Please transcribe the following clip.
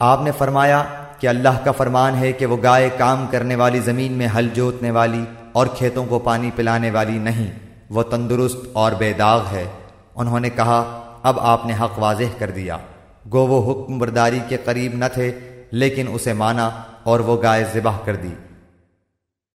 آپ نے فرمایا کہ اللہ کا فرمان ہے کہ وہ گائے کام کرنے والی زمین میں ہل جوتنے والی اور کھیتوں کو پانی پلانے والی نہیں، وہ تندرست اور بے داغ ہے۔ انہوں نے کہا، اب آپ نے حق واضح کر دیا۔ گو وہ حکم برداری کے قریب نہ تھے، لیکن اسے مانا اور وہ گائے ذبح کر دی۔